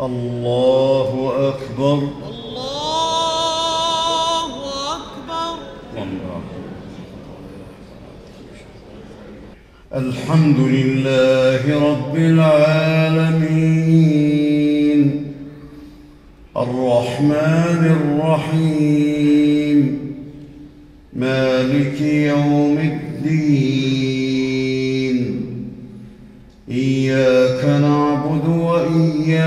الله أكبر. الله أكبر. الحمد لله رب العالمين. الرحمن الرحيم. مالك يوم الدين.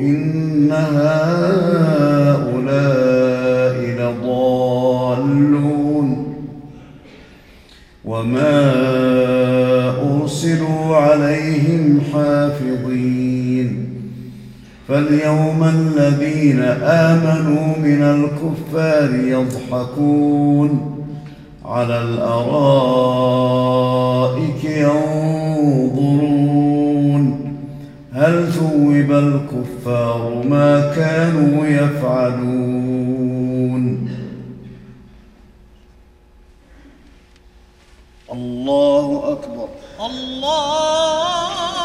إن هؤلاء لضالون وما أرسلوا عليهم حافظين فاليوم الذين آمنوا من الكفار يضحكون على الأرائك ينظرون الكفار ما كانوا يفعلون. الله أكبر. الله